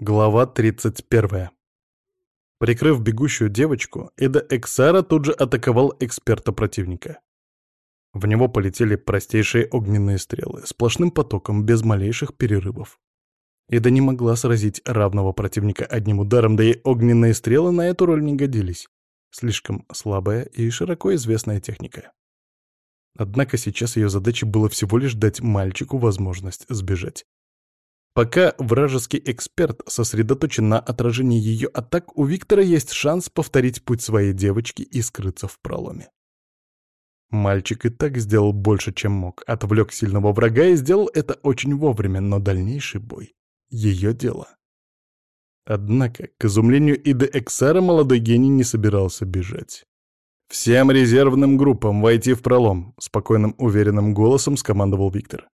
Глава 31. Прикрыв бегущую девочку, Эда Эксара тут же атаковал эксперта противника. В него полетели простейшие огненные стрелы, сплошным потоком, без малейших перерывов. Эда не могла сразить равного противника одним ударом, да и огненные стрелы на эту роль не годились. Слишком слабая и широко известная техника. Однако сейчас ее задачей было всего лишь дать мальчику возможность сбежать. Пока вражеский эксперт сосредоточен на отражении ее атак, у Виктора есть шанс повторить путь своей девочки и скрыться в проломе. Мальчик и так сделал больше, чем мог, отвлек сильного врага и сделал это очень вовремя, но дальнейший бой — ее дело. Однако, к изумлению Иды Эксара, молодой гений не собирался бежать. «Всем резервным группам войти в пролом», — спокойным, уверенным голосом скомандовал Виктор.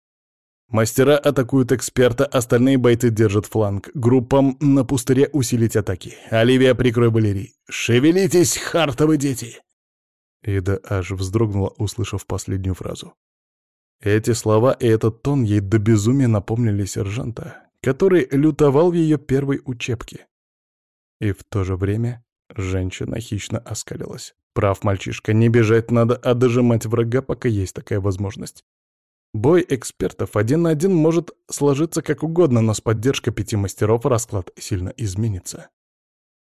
Мастера атакуют эксперта, остальные бойцы держат фланг. Группам на пустыре усилить атаки. Оливия, прикрой балерий. «Шевелитесь, хартовы дети!» Ида аж вздрогнула, услышав последнюю фразу. Эти слова и этот тон ей до безумия напомнили сержанта, который лютовал в ее первой учебке. И в то же время женщина хищно оскалилась. Прав мальчишка, не бежать надо, а дожимать врага, пока есть такая возможность. Бой экспертов один на один может сложиться как угодно, но с поддержкой пяти мастеров расклад сильно изменится.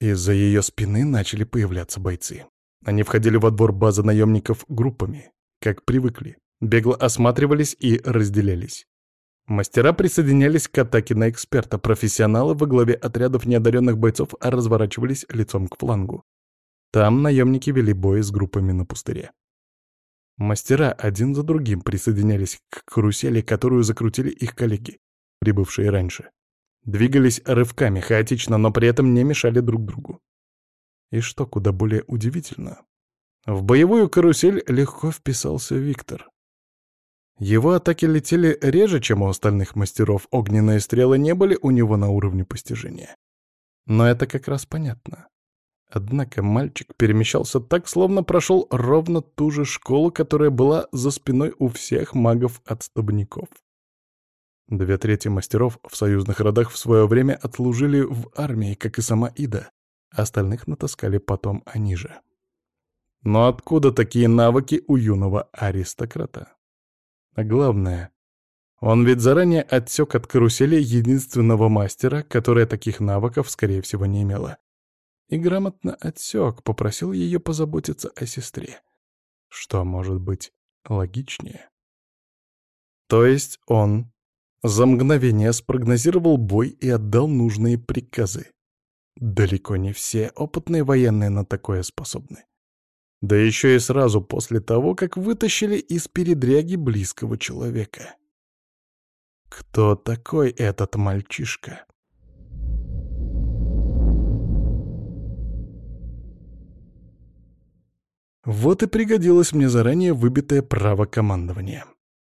Из-за ее спины начали появляться бойцы. Они входили во двор базы наемников группами, как привыкли, бегло осматривались и разделялись. Мастера присоединялись к атаке на эксперта, профессионалы во главе отрядов неодаренных бойцов разворачивались лицом к флангу. Там наемники вели бой с группами на пустыре. Мастера один за другим присоединялись к карусели, которую закрутили их коллеги, прибывшие раньше. Двигались рывками, хаотично, но при этом не мешали друг другу. И что куда более удивительно, в боевую карусель легко вписался Виктор. Его атаки летели реже, чем у остальных мастеров, огненные стрелы не были у него на уровне постижения. Но это как раз понятно. Однако мальчик перемещался так, словно прошел ровно ту же школу, которая была за спиной у всех магов-отступников. Две трети мастеров в союзных родах в свое время отслужили в армии, как и сама Ида. Остальных натаскали потом они же. Но откуда такие навыки у юного аристократа? А главное, он ведь заранее отсек от карусели единственного мастера, которая таких навыков, скорее всего, не имела и грамотно отсек, попросил ее позаботиться о сестре. Что может быть логичнее? То есть он за мгновение спрогнозировал бой и отдал нужные приказы. Далеко не все опытные военные на такое способны. Да еще и сразу после того, как вытащили из передряги близкого человека. Кто такой этот мальчишка? Вот и пригодилось мне заранее выбитое право командования.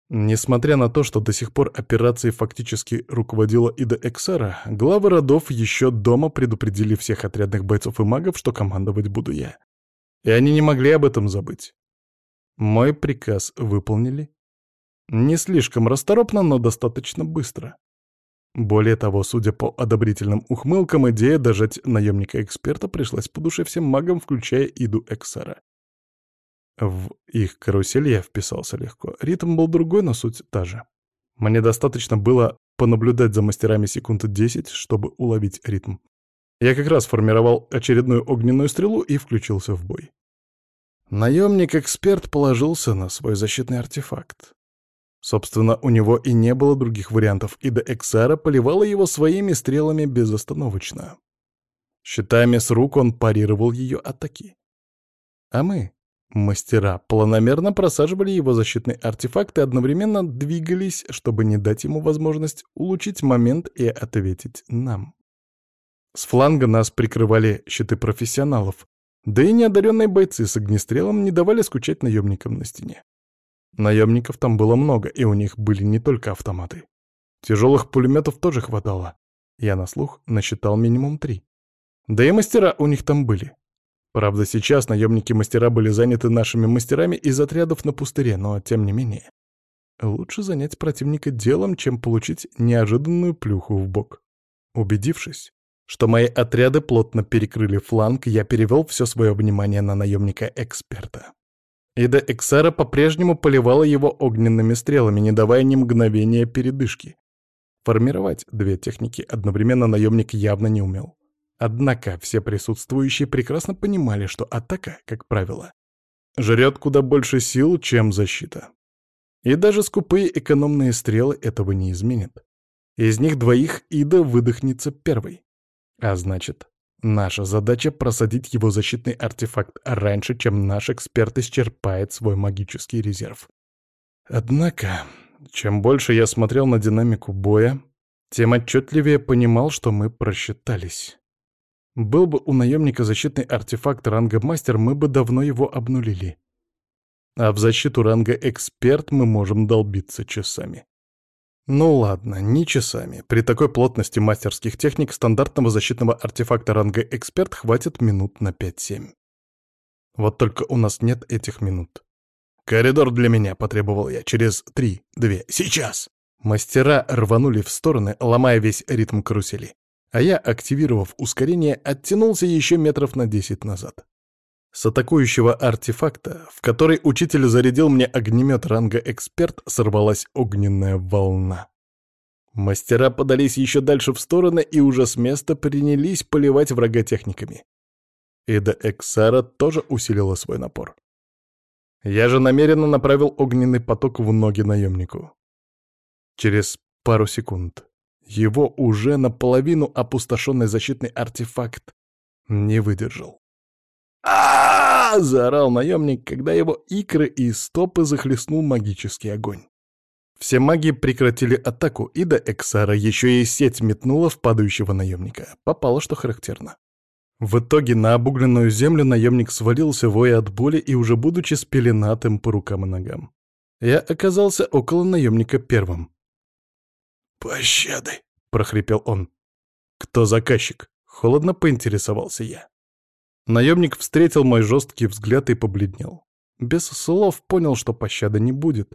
Несмотря на то, что до сих пор операцией фактически руководила Ида Эксара, главы родов еще дома предупредили всех отрядных бойцов и магов, что командовать буду я. И они не могли об этом забыть. Мой приказ выполнили. Не слишком расторопно, но достаточно быстро. Более того, судя по одобрительным ухмылкам, идея дожать наемника-эксперта пришлась по душе всем магам, включая Иду Эксара. В их карусель я вписался легко. Ритм был другой, но суть та же. Мне достаточно было понаблюдать за мастерами секунд 10, чтобы уловить ритм. Я как раз формировал очередную огненную стрелу и включился в бой. Наемник-эксперт положился на свой защитный артефакт. Собственно, у него и не было других вариантов, и до Эксара поливала его своими стрелами безостановочно. Щитами с рук он парировал ее атаки. А мы, Мастера планомерно просаживали его защитный артефакт и одновременно двигались, чтобы не дать ему возможность улучшить момент и ответить нам. С фланга нас прикрывали щиты профессионалов, да и неодаренные бойцы с огнестрелом не давали скучать наемникам на стене. Наемников там было много, и у них были не только автоматы. Тяжелых пулеметов тоже хватало. Я на слух насчитал минимум три. Да и мастера у них там были. Правда, сейчас наемники-мастера были заняты нашими мастерами из отрядов на пустыре, но тем не менее. Лучше занять противника делом, чем получить неожиданную плюху в бок. Убедившись, что мои отряды плотно перекрыли фланг, я перевел все свое внимание на наемника-эксперта. Ида Эксара по-прежнему поливала его огненными стрелами, не давая ни мгновения передышки. Формировать две техники одновременно наемник явно не умел. Однако все присутствующие прекрасно понимали, что атака, как правило, жрет куда больше сил, чем защита. И даже скупые экономные стрелы этого не изменят. Из них двоих Ида выдохнется первой. А значит, наша задача — просадить его защитный артефакт раньше, чем наш эксперт исчерпает свой магический резерв. Однако, чем больше я смотрел на динамику боя, тем отчетливее понимал, что мы просчитались. Был бы у наемника защитный артефакт ранга мастер, мы бы давно его обнулили. А в защиту ранга эксперт мы можем долбиться часами. Ну ладно, не часами. При такой плотности мастерских техник стандартного защитного артефакта ранга эксперт хватит минут на 5-7. Вот только у нас нет этих минут. «Коридор для меня», — потребовал я. «Через три, две, сейчас!» Мастера рванули в стороны, ломая весь ритм карусели. А я, активировав ускорение, оттянулся еще метров на десять назад. С атакующего артефакта, в который учитель зарядил мне огнемет ранга «Эксперт», сорвалась огненная волна. Мастера подались еще дальше в стороны и уже с места принялись поливать врага техниками. Эда Эксара тоже усилила свой напор. Я же намеренно направил огненный поток в ноги наемнику. Через пару секунд его уже наполовину опустошенный защитный артефакт не выдержал а заорал наемник, когда его икры и стопы захлестнул магический огонь. Все маги прекратили атаку, и до Эксара еще и сеть метнула в падающего наемника. Попало, что характерно. В итоге на обугленную землю наемник свалился, воя от боли и уже будучи спеленатым по рукам и ногам. Я оказался около наемника первым. «Пощады!» — прохрипел он. «Кто заказчик?» — холодно поинтересовался я. Наемник встретил мой жесткий взгляд и побледнел. Без слов понял, что пощады не будет,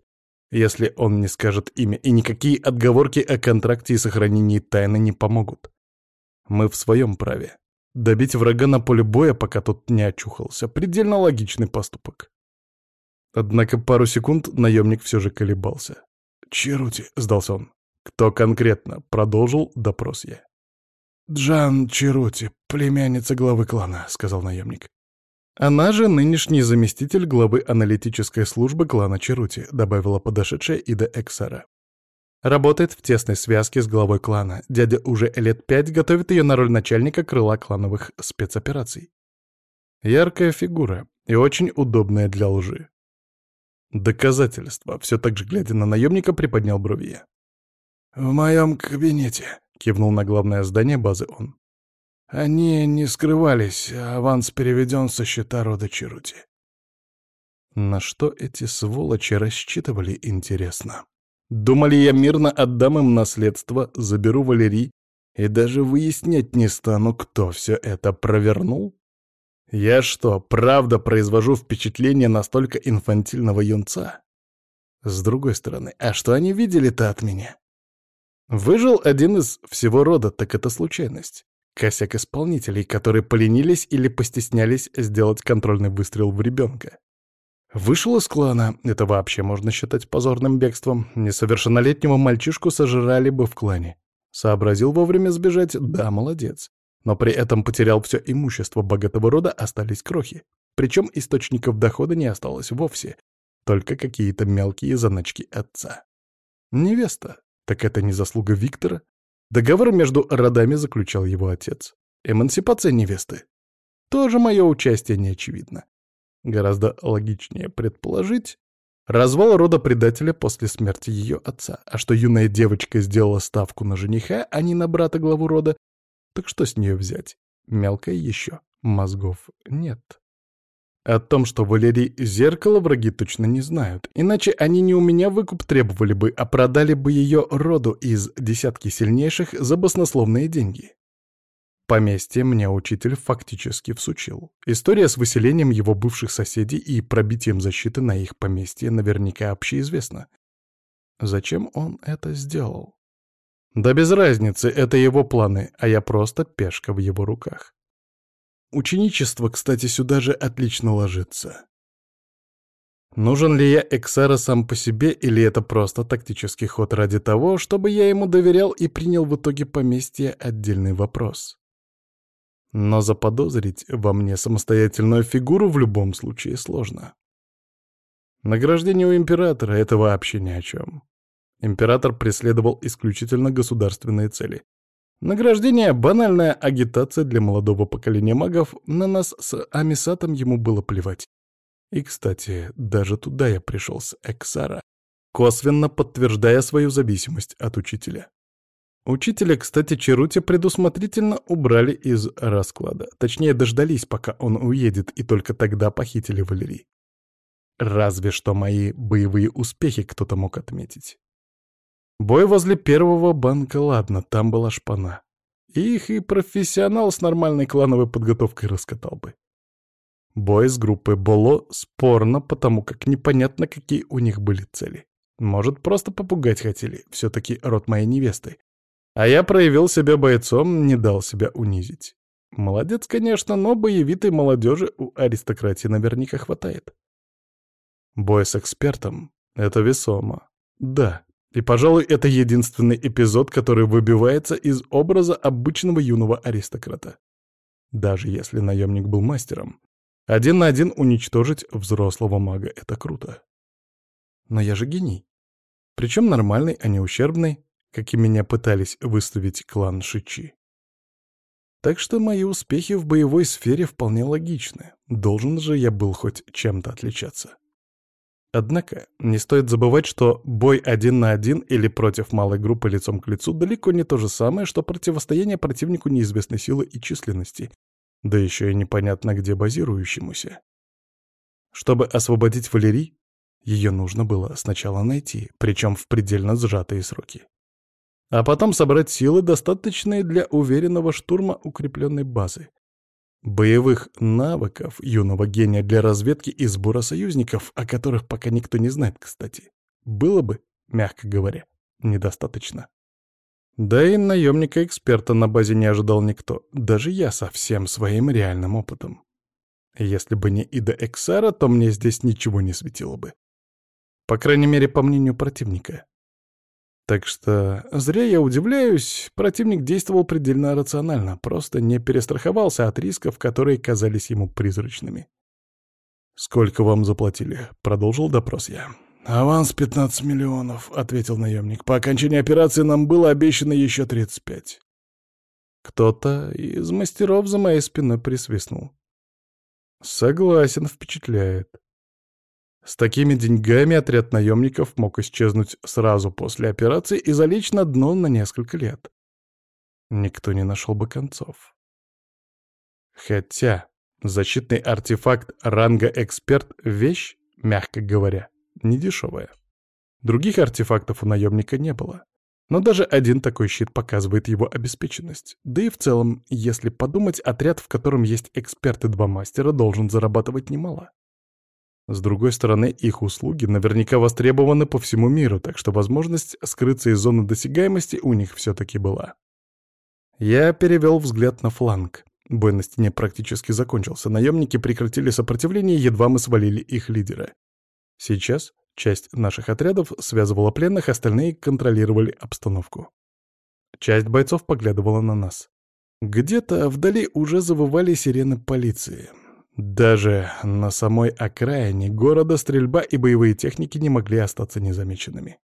если он не скажет имя, и никакие отговорки о контракте и сохранении тайны не помогут. Мы в своем праве. Добить врага на поле боя, пока тот не очухался, предельно логичный поступок. Однако пару секунд наемник все же колебался. «Чарути», — сдался он. «Кто конкретно?» — продолжил допрос я. «Джан Чирути, племянница главы клана», — сказал наемник. «Она же нынешний заместитель главы аналитической службы клана Чирути», — добавила подошедшая Ида Эксара. Работает в тесной связке с главой клана. Дядя уже лет пять готовит ее на роль начальника крыла клановых спецопераций. Яркая фигура и очень удобная для лжи. Доказательства, все так же глядя на наемника, приподнял брови. «В моем кабинете», — кивнул на главное здание базы он. «Они не скрывались, аванс переведен со счета рода Чарути». На что эти сволочи рассчитывали, интересно? Думали, я мирно отдам им наследство, заберу Валерий и даже выяснять не стану, кто все это провернул? Я что, правда произвожу впечатление настолько инфантильного юнца? С другой стороны, а что они видели-то от меня? Выжил один из всего рода, так это случайность. Косяк исполнителей, которые поленились или постеснялись сделать контрольный выстрел в ребенка. Вышел из клана, это вообще можно считать позорным бегством. Несовершеннолетнего мальчишку сожрали бы в клане. Сообразил вовремя сбежать, да, молодец. Но при этом потерял все имущество богатого рода, остались крохи. Причем источников дохода не осталось вовсе, только какие-то мелкие заначки отца. Невеста, так это не заслуга Виктора? Договор между родами заключал его отец. Эмансипация невесты. Тоже мое участие не очевидно. Гораздо логичнее предположить развал рода предателя после смерти ее отца. А что юная девочка сделала ставку на жениха, а не на брата главу рода, так что с нее взять? Мелкая еще. Мозгов нет. О том, что Валерий — зеркало, враги точно не знают. Иначе они не у меня выкуп требовали бы, а продали бы ее роду из десятки сильнейших за баснословные деньги. Поместье мне учитель фактически всучил. История с выселением его бывших соседей и пробитием защиты на их поместье наверняка общеизвестна. Зачем он это сделал? Да без разницы, это его планы, а я просто пешка в его руках. Ученичество, кстати, сюда же отлично ложится. Нужен ли я Эксара сам по себе, или это просто тактический ход ради того, чтобы я ему доверял и принял в итоге поместье отдельный вопрос? Но заподозрить во мне самостоятельную фигуру в любом случае сложно. Награждение у императора — это вообще ни о чем. Император преследовал исключительно государственные цели. Награждение — банальная агитация для молодого поколения магов, на нас с Амисатом ему было плевать. И, кстати, даже туда я пришел с Эксара, косвенно подтверждая свою зависимость от учителя. Учителя, кстати, Черути предусмотрительно убрали из расклада. Точнее, дождались, пока он уедет, и только тогда похитили Валерий. Разве что мои боевые успехи кто-то мог отметить. Бой возле первого банка, ладно, там была шпана. Их и профессионал с нормальной клановой подготовкой раскатал бы. Бой с группой Боло спорно, потому как непонятно, какие у них были цели. Может, просто попугать хотели, все-таки род моей невесты. А я проявил себя бойцом, не дал себя унизить. Молодец, конечно, но боевитой молодежи у аристократии наверняка хватает. Бой с экспертом — это весомо. Да, и, пожалуй, это единственный эпизод, который выбивается из образа обычного юного аристократа. Даже если наемник был мастером, один на один уничтожить взрослого мага — это круто. Но я же гений. Причем нормальный, а не ущербный, как и меня пытались выставить клан Шичи. Так что мои успехи в боевой сфере вполне логичны. Должен же я был хоть чем-то отличаться. Однако не стоит забывать, что бой один на один или против малой группы лицом к лицу далеко не то же самое, что противостояние противнику неизвестной силы и численности, да еще и непонятно где базирующемуся. Чтобы освободить Валерий, ее нужно было сначала найти, причем в предельно сжатые сроки. А потом собрать силы, достаточные для уверенного штурма укрепленной базы. Боевых навыков юного гения для разведки и сбора союзников, о которых пока никто не знает, кстати, было бы, мягко говоря, недостаточно. Да и наемника-эксперта на базе не ожидал никто, даже я со всем своим реальным опытом. Если бы не Ида Эксара, то мне здесь ничего не светило бы. По крайней мере, по мнению противника. Так что зря я удивляюсь, противник действовал предельно рационально, просто не перестраховался от рисков, которые казались ему призрачными. «Сколько вам заплатили?» — продолжил допрос я. «Аванс 15 миллионов», — ответил наемник. «По окончании операции нам было обещано еще 35». Кто-то из мастеров за моей спиной присвистнул. «Согласен, впечатляет». С такими деньгами отряд наемников мог исчезнуть сразу после операции и залечь на дно на несколько лет. Никто не нашел бы концов. Хотя защитный артефакт ранга «Эксперт» — вещь, мягко говоря, недешевая. Других артефактов у наемника не было. Но даже один такой щит показывает его обеспеченность. Да и в целом, если подумать, отряд, в котором есть эксперты два мастера, должен зарабатывать немало. С другой стороны, их услуги наверняка востребованы по всему миру, так что возможность скрыться из зоны досягаемости у них все-таки была. Я перевел взгляд на фланг. Бой на стене практически закончился. Наемники прекратили сопротивление, едва мы свалили их лидера. Сейчас часть наших отрядов связывала пленных, остальные контролировали обстановку. Часть бойцов поглядывала на нас. Где-то вдали уже завывали сирены полиции. Даже на самой окраине города стрельба и боевые техники не могли остаться незамеченными.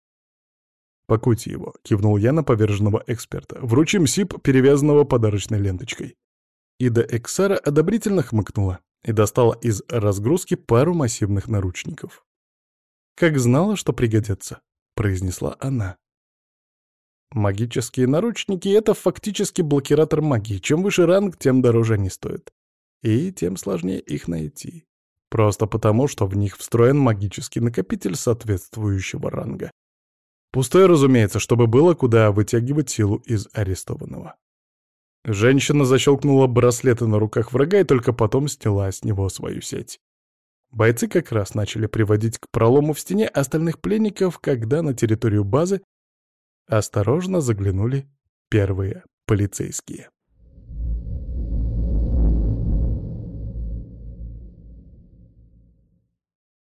«Пакуйте его», — кивнул я на поверженного эксперта. «Вручим СИП, перевязанного подарочной ленточкой». Ида Эксара одобрительно хмыкнула и достала из разгрузки пару массивных наручников. «Как знала, что пригодятся», — произнесла она. Магические наручники — это фактически блокиратор магии. Чем выше ранг, тем дороже они стоят. И тем сложнее их найти. Просто потому, что в них встроен магический накопитель соответствующего ранга. Пустое, разумеется, чтобы было куда вытягивать силу из арестованного. Женщина защелкнула браслеты на руках врага и только потом сняла с него свою сеть. Бойцы как раз начали приводить к пролому в стене остальных пленников, когда на территорию базы Осторожно заглянули первые полицейские.